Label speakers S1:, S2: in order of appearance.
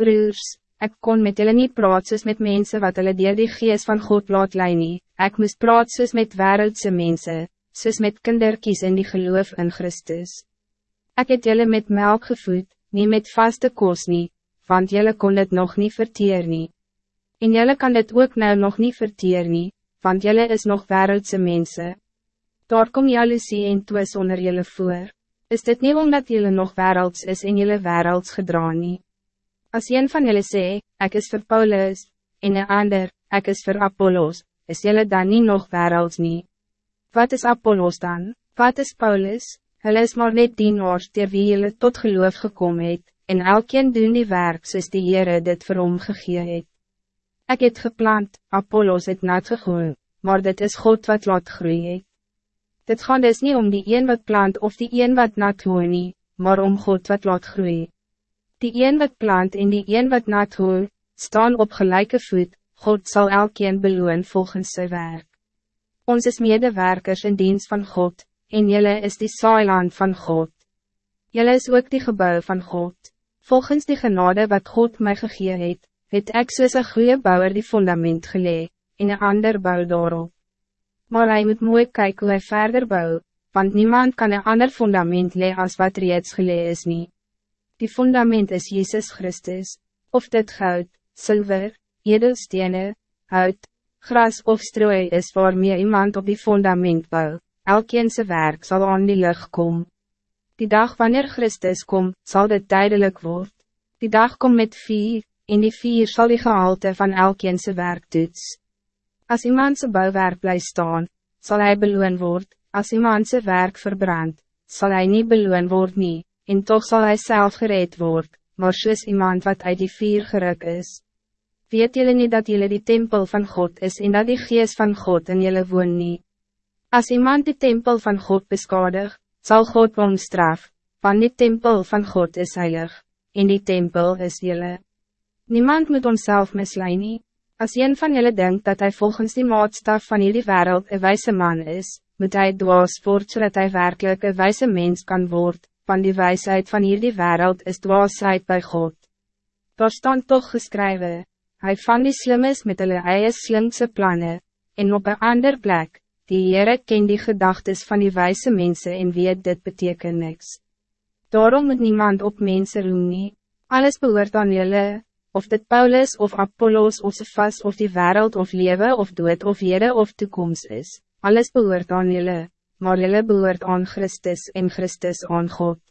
S1: Broers, ik kon met jullie niet praat soos met mensen wat hulle dier die geest van God laat lei nie. Ek moest praat soos met wereldse mensen, soos met kinderkies in die geloof in Christus. Ik het jullie met melk gevoed, niet met vaste koos nie, want jullie kon het nog niet verteer nie. En jullie kan het ook nou nog niet verteer nie, want jullie is nog wereldse mensen. Daar kom jaloezie en twis onder jullie voor. Is dit niet omdat jullie nog werelds is en jullie werelds gedra nie? Als een van jullie sê, ik is voor Paulus, en een ander, ik is voor Apollos, is jullie dan niet nog werelds nie? Wat is Apollos dan? Wat is Paulus? Hulle is maar net dienaars ter wie jullie tot geloof gekomen het, en elkeen doen die werk soos die Heere dit vir hom gegee het. Ek het geplant, Apollos het nat gegooi, maar dit is God wat laat groeien. Dit gaan dus niet om die een wat plant of die een wat nat gooi nie, maar om God wat laat groeien. Die een wat plant en die een wat nat gooi, staan op gelijke voet, God zal elkeen beloon volgens zijn werk. Ons is medewerkers in dienst van God, en jelle is die saailand van God. Jelle is ook die gebouw van God. Volgens die genade wat God mij gegee het, het ek soos een goeie bouwer die fundament gelee, en een ander bouw daarop. Maar hij moet mooi kijken hoe hij verder bouw, want niemand kan een ander fundament lee als wat reeds gelee is nie. Die fundament is Jezus Christus, of dit goud, zilver, edelstenen, hout, gras of strooi is waarmee iemand op die fundament bouwt elkeen zijn werk zal aan die lucht komen. Die dag wanneer Christus komt, zal dit duidelijk worden. Die dag komt met vier, en die vier zal die gehalte van elkeen zijn werk toets. Als iemand zijn bouwwerk blijft staan, zal hij beloon worden. Als iemand zijn werk verbrandt, zal hij niet beloon worden, nie, en toch zal hij zelf gereed worden, maar soos iemand wat uit die vier geruk is. Weet jullie niet dat jullie die tempel van God is en dat die geest van God in jullie woon niet? Als iemand die tempel van God beskadig, zal God hom straf, want die tempel van God is heilig, en die tempel is jylle. Niemand moet homself mislei nie. As een van jullie denkt dat hij volgens die maatstaf van jullie wereld een wijze man is, moet hij dwaas voort zodat hij werkelijk een wijze mens kan worden, want die wijsheid van jullie wereld is dwaasheid bij God. Daar staan toch geschreven, hij van die slim is met hulle eie slimse plannen, en op een ander plek, Die Heere ken die gedachtes van die wijze mensen en weet dit betekent niks. Daarom moet niemand op mensen roem nie. Alles behoort aan jullie, of dit Paulus of Apollos of Cephas of die wereld of leven of dood of Heere of toekomst is. Alles behoort aan jullie, maar jullie behoort aan Christus en Christus aan God.